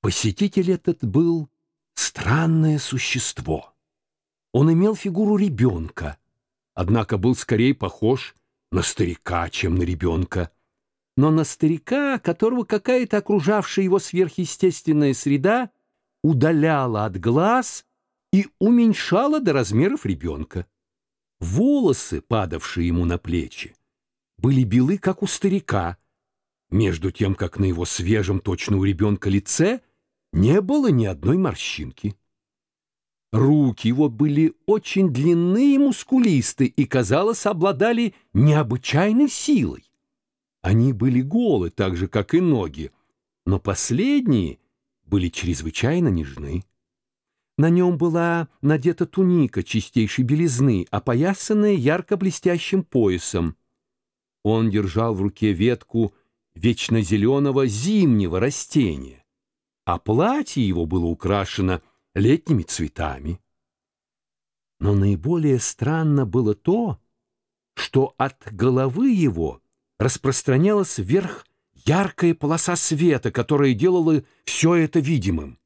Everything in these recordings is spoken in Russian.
Посетитель этот был странное существо. Он имел фигуру ребенка, однако был скорее похож на старика, чем на ребенка. Но на старика, которого какая-то окружавшая его сверхъестественная среда удаляла от глаз и уменьшала до размеров ребенка. Волосы, падавшие ему на плечи, были белы, как у старика, между тем, как на его свежем, точно у ребенка лице не было ни одной морщинки. Руки его были очень длинные и мускулисты и, казалось, обладали необычайной силой. Они были голы, так же, как и ноги, но последние были чрезвычайно нежны. На нем была надета туника чистейшей белизны, опоясанная ярко-блестящим поясом. Он держал в руке ветку вечно зеленого зимнего растения, а платье его было украшено летними цветами. Но наиболее странно было то, что от головы его распространялась вверх яркая полоса света, которая делала все это видимым.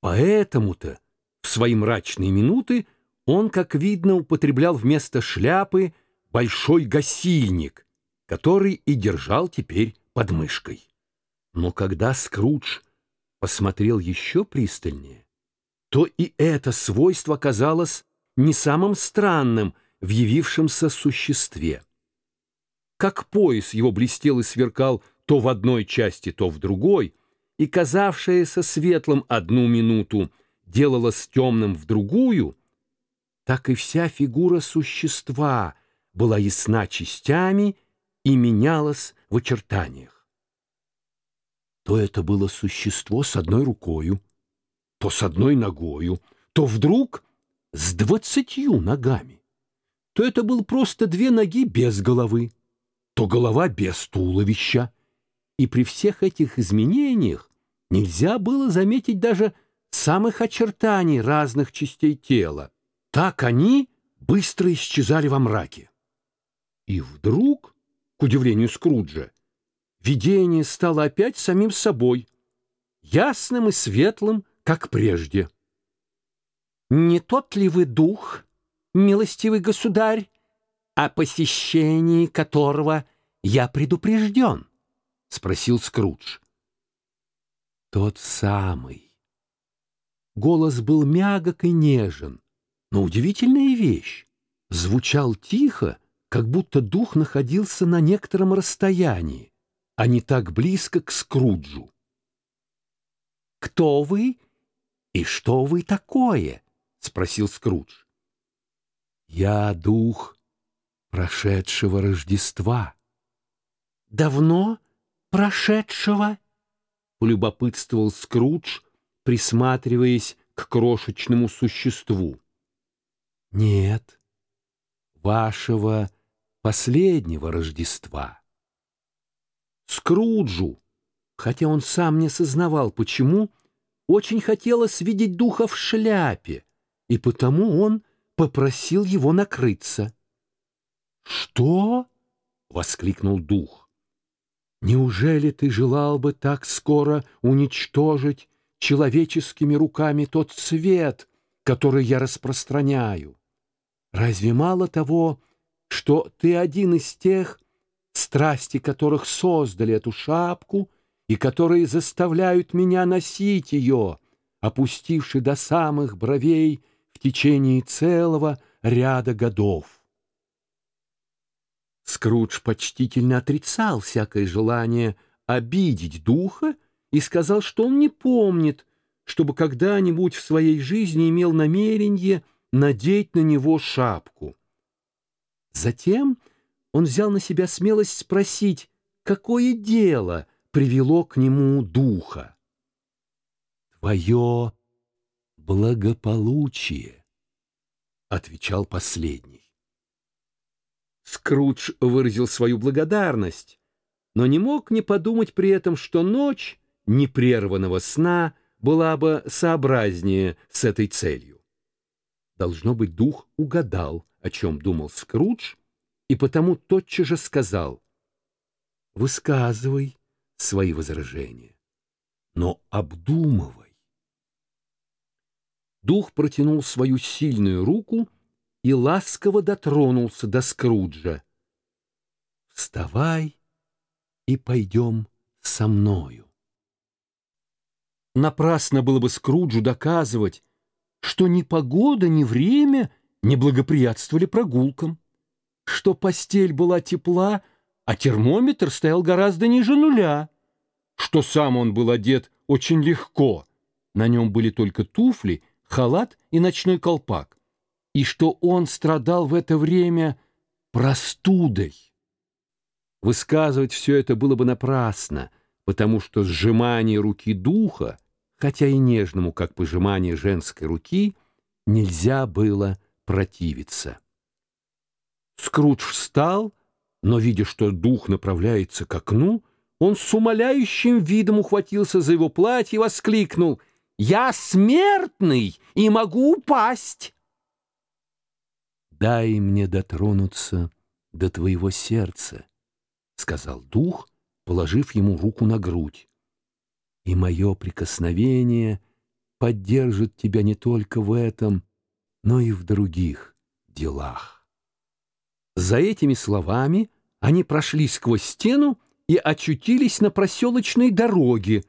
Поэтому-то в свои мрачные минуты он, как видно, употреблял вместо шляпы большой гасильник, который и держал теперь под мышкой. Но когда Скрудж посмотрел еще пристальнее, то и это свойство казалось не самым странным в явившемся существе. Как пояс его блестел и сверкал то в одной части, то в другой, и казавшееся светлым одну минуту делалось темным в другую, так и вся фигура существа была ясна частями и менялась в очертаниях. То это было существо с одной рукою, то с одной ногою, то вдруг с двадцатью ногами. То это был просто две ноги без головы, то голова без туловища. И при всех этих изменениях нельзя было заметить даже самых очертаний разных частей тела. Так они быстро исчезали во мраке. И вдруг к удивлению Скруджа, видение стало опять самим собой, ясным и светлым, как прежде. «Не тот ли вы дух, милостивый государь, о посещении которого я предупрежден?» — спросил Скрудж. «Тот самый». Голос был мягок и нежен, но удивительная вещь. Звучал тихо, как будто дух находился на некотором расстоянии, а не так близко к Скруджу. «Кто вы и что вы такое?» — спросил Скрудж. «Я дух прошедшего Рождества». «Давно прошедшего?» — полюбопытствовал Скрудж, присматриваясь к крошечному существу. «Нет, вашего последнего Рождества. Скруджу, хотя он сам не сознавал, почему, очень хотелось видеть духа в шляпе, и потому он попросил его накрыться. «Что?» — воскликнул дух. «Неужели ты желал бы так скоро уничтожить человеческими руками тот цвет, который я распространяю? Разве мало того, что ты один из тех, страсти которых создали эту шапку и которые заставляют меня носить ее, опустивши до самых бровей в течение целого ряда годов. Скрудж почтительно отрицал всякое желание обидеть духа и сказал, что он не помнит, чтобы когда-нибудь в своей жизни имел намерение надеть на него шапку. Затем он взял на себя смелость спросить, какое дело привело к нему духа. «Твое благополучие», — отвечал последний. Скрудж выразил свою благодарность, но не мог не подумать при этом, что ночь непрерванного сна была бы сообразнее с этой целью. Должно быть, дух угадал, о чем думал Скрудж, и потому тотчас же сказал «Высказывай свои возражения». но обдумывай. Дух протянул свою сильную руку и ласково дотронулся до Скруджа. «Вставай и пойдем со мною». Напрасно было бы Скруджу доказывать, что ни погода, ни время не благоприятствовали прогулкам, что постель была тепла, а термометр стоял гораздо ниже нуля, что сам он был одет очень легко, на нем были только туфли, халат и ночной колпак, и что он страдал в это время простудой. Высказывать все это было бы напрасно, потому что сжимание руки духа, хотя и нежному, как пожимание женской руки, нельзя было противиться. Скрудж встал, но, видя, что дух направляется к окну, он с умоляющим видом ухватился за его платье и воскликнул «Я смертный и могу упасть!» «Дай мне дотронуться до твоего сердца», — сказал дух, положив ему руку на грудь. «И мое прикосновение поддержит тебя не только в этом, но и в других делах». За этими словами они прошли сквозь стену и очутились на проселочной дороге,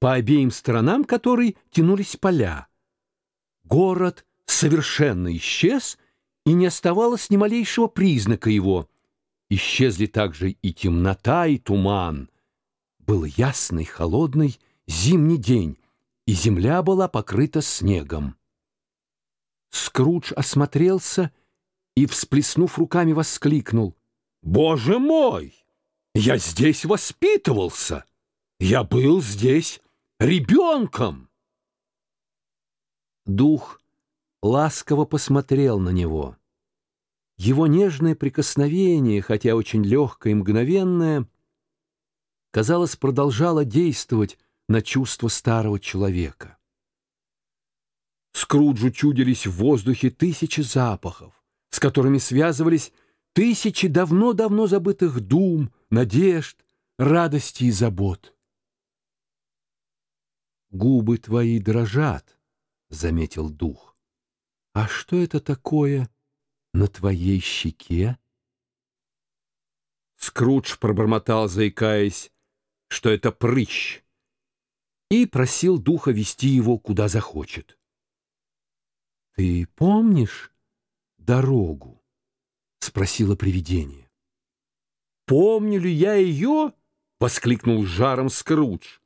по обеим сторонам которой тянулись поля. Город совершенно исчез, и не оставалось ни малейшего признака его. Исчезли также и темнота, и туман. Был ясный, холодный зимний день, и земля была покрыта снегом. Скрудж осмотрелся и, всплеснув руками, воскликнул. «Боже мой! Я здесь воспитывался! Я был здесь ребенком!» Дух ласково посмотрел на него. Его нежное прикосновение, хотя очень легкое и мгновенное, казалось, продолжало действовать на чувство старого человека. Скруджу чудились в воздухе тысячи запахов с которыми связывались тысячи давно-давно забытых дум, надежд, радости и забот. «Губы твои дрожат», — заметил дух. «А что это такое на твоей щеке?» Скрудж пробормотал, заикаясь, что это прыщ, и просил духа вести его, куда захочет. «Ты помнишь?» Дорогу? — спросило привидение. «Помню ли я ее?» — воскликнул жаром Скрудж.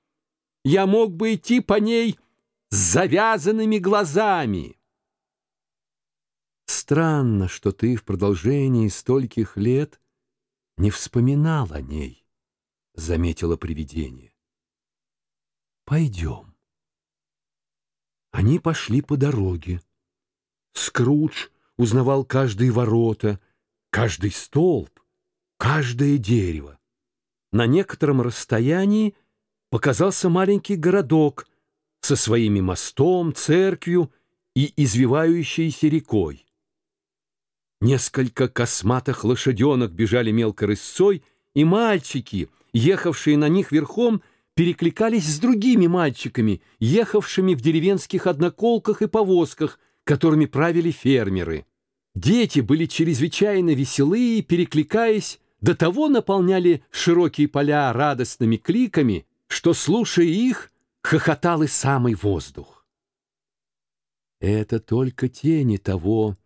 «Я мог бы идти по ней с завязанными глазами». «Странно, что ты в продолжении стольких лет не вспоминал о ней», — заметило привидение. «Пойдем». Они пошли по дороге. Скрудж узнавал каждые ворота, каждый столб, каждое дерево. На некотором расстоянии показался маленький городок со своими мостом, церковью и извивающейся рекой. Несколько косматых лошаденок бежали мелкой рысцой, и мальчики, ехавшие на них верхом, перекликались с другими мальчиками, ехавшими в деревенских одноколках и повозках, которыми правили фермеры. Дети были чрезвычайно веселые, перекликаясь, до того наполняли широкие поля радостными кликами, что, слушая их, хохотал и самый воздух. «Это только тени того,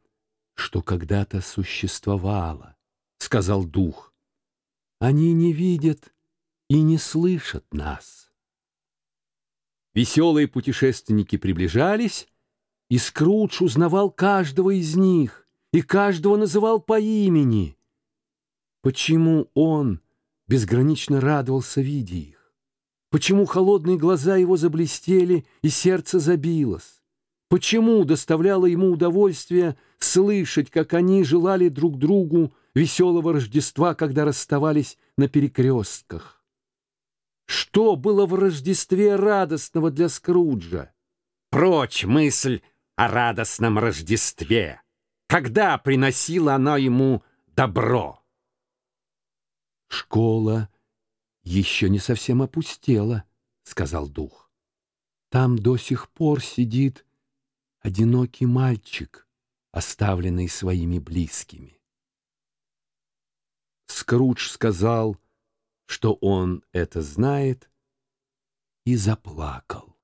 что когда-то существовало», — сказал дух. «Они не видят и не слышат нас». Веселые путешественники приближались, и Скрудж узнавал каждого из них и каждого называл по имени. Почему он безгранично радовался, видя их? Почему холодные глаза его заблестели и сердце забилось? Почему доставляло ему удовольствие слышать, как они желали друг другу веселого Рождества, когда расставались на перекрестках? Что было в Рождестве радостного для Скруджа? Прочь мысль о радостном Рождестве! когда приносило оно ему добро. «Школа еще не совсем опустела», — сказал дух. Там до сих пор сидит одинокий мальчик, оставленный своими близкими. Скрудж сказал, что он это знает, и заплакал.